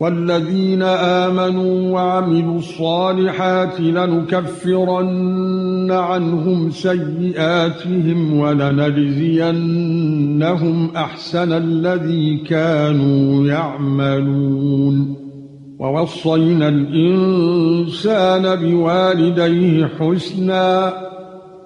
والذين آمنوا وعملوا الصالحات لنكفرن عنهم سيئاتهم ولنجزينهم أحسن الذي كانوا يعملون. ووصينا الإنسان بوالديه حسنا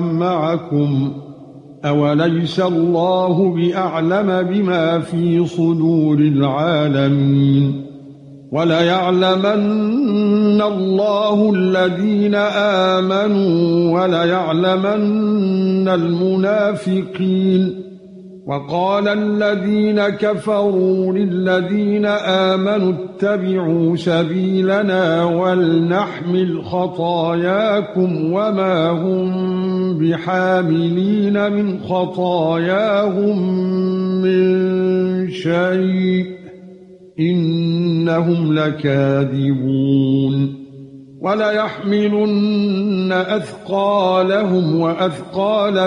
مَعَكُمْ أَوَلَيْسَ اللَّهُ بِأَعْلَمَ بِمَا فِي صُدُورِ الْعَالَمِينَ وَلَيَعْلَمَنَّ اللَّهُ الَّذِينَ آمَنُوا وَلَيَعْلَمَنَّ الْمُنَافِقِينَ وَقَالَ الَّذِينَ كَفَرُوا لِلَّذِينَ آمَنُوا اتَّبِعُوا سَبِيلَنَا وَلْنَحْمِلْ خَطَايَاكُمْ وَمَا هُمْ بِحَامِلِينَ مِنْ خَطَايَاهُمْ مِنْ شَيْءٍ إِنَّهُمْ لَكَاذِبُونَ ولا يحملن أثقالهم وأثقالا